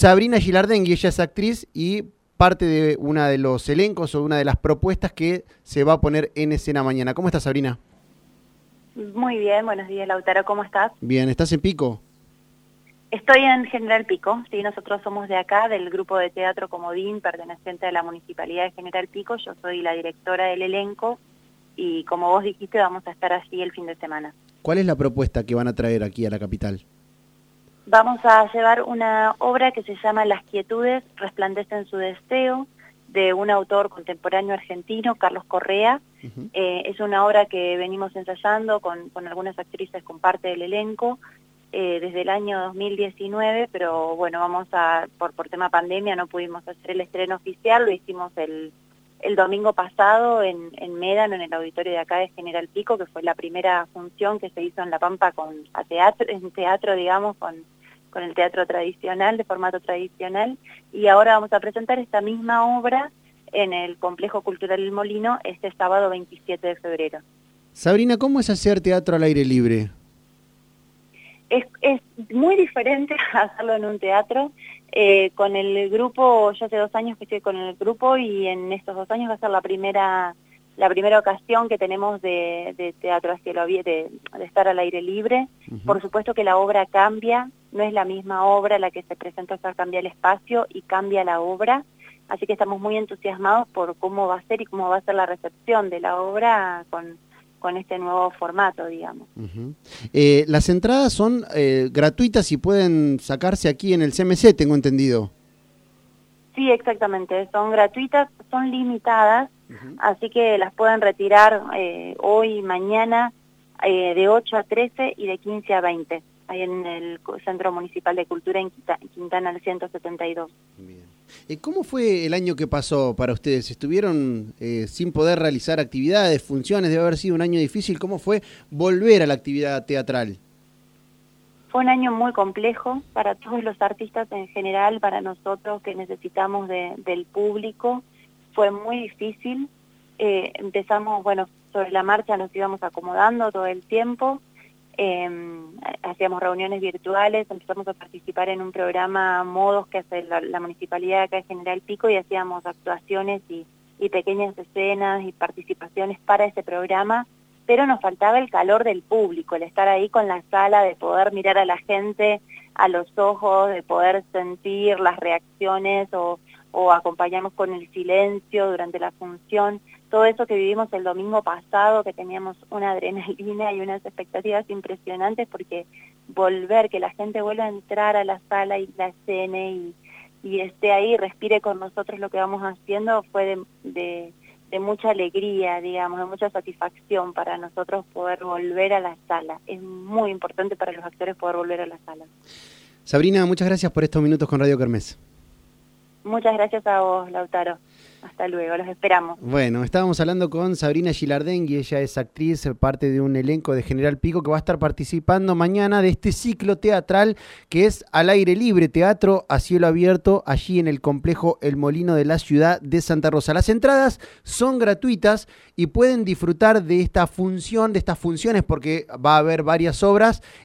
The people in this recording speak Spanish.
Sabrina Gilardengui, ella es actriz y parte de una de los elencos o una de las propuestas que se va a poner en escena mañana. ¿Cómo estás, Sabrina? Muy bien, buenos días, Lautaro, ¿cómo estás? Bien, ¿estás en Pico? Estoy en General Pico, sí, nosotros somos de acá, del grupo de teatro Comodín, perteneciente a la Municipalidad de General Pico, yo soy la directora del elenco y como vos dijiste vamos a estar allí el fin de semana. ¿Cuál es la propuesta que van a traer aquí a la capital? Vamos a llevar una obra que se llama Las quietudes resplandecen su deseo, de un autor contemporáneo argentino, Carlos Correa. eh, es una obra que venimos ensayando con, con algunas actrices, con parte del elenco, eh, desde el año 2019, pero bueno, vamos a, por, por tema pandemia no pudimos hacer el estreno oficial, lo hicimos el, el domingo pasado en, en Médano, en el auditorio de acá de General Pico, que fue la primera función que se hizo en La Pampa con, a teatro, en teatro, digamos, con con el teatro tradicional, de formato tradicional, y ahora vamos a presentar esta misma obra en el Complejo Cultural El Molino este sábado 27 de febrero. Sabrina, ¿cómo es hacer teatro al aire libre? Es, es muy diferente hacerlo en un teatro. Eh, con el grupo, yo hace dos años que estoy con el grupo y en estos dos años va a ser la primera la primera ocasión que tenemos de, de teatro a cielo de, de estar al aire libre. Uh -huh. Por supuesto que la obra cambia, no es la misma obra la que se presenta, o sea, cambia el espacio y cambia la obra. Así que estamos muy entusiasmados por cómo va a ser y cómo va a ser la recepción de la obra con, con este nuevo formato, digamos. Uh -huh. eh, las entradas son eh, gratuitas y pueden sacarse aquí en el CMC, tengo entendido. Sí, exactamente, son gratuitas, son limitadas, uh -huh. así que las pueden retirar eh, hoy mañana eh, de 8 a 13 y de 15 a 20, ahí en el Centro Municipal de Cultura en Quintana, el 172. Bien. ¿Cómo fue el año que pasó para ustedes? ¿Estuvieron eh, sin poder realizar actividades, funciones? Debe haber sido un año difícil. ¿Cómo fue volver a la actividad teatral? Fue un año muy complejo para todos los artistas en general, para nosotros que necesitamos de, del público. Fue muy difícil. Eh, empezamos, bueno, sobre la marcha nos íbamos acomodando todo el tiempo. Eh, hacíamos reuniones virtuales, empezamos a participar en un programa Modos que hace la, la Municipalidad de acá de General Pico y hacíamos actuaciones y, y pequeñas escenas y participaciones para ese programa pero nos faltaba el calor del público, el estar ahí con la sala, de poder mirar a la gente a los ojos, de poder sentir las reacciones o, o acompañarnos con el silencio durante la función. Todo eso que vivimos el domingo pasado, que teníamos una adrenalina y unas expectativas impresionantes, porque volver, que la gente vuelva a entrar a la sala y la escena y, esté ahí, respire con nosotros lo que vamos haciendo, fue de mucha alegría, digamos, de mucha satisfacción para nosotros poder volver a la sala. Es muy importante para los actores poder volver a la sala. Sabrina, muchas gracias por estos minutos con Radio Kermés. Muchas gracias a vos, Lautaro. Hasta luego, los esperamos. Bueno, estábamos hablando con Sabrina Gilardengui, ella es actriz, parte de un elenco de General Pico que va a estar participando mañana de este ciclo teatral que es al aire libre, teatro a cielo abierto, allí en el complejo El Molino de la ciudad de Santa Rosa. Las entradas son gratuitas y pueden disfrutar de esta función, de estas funciones, porque va a haber varias obras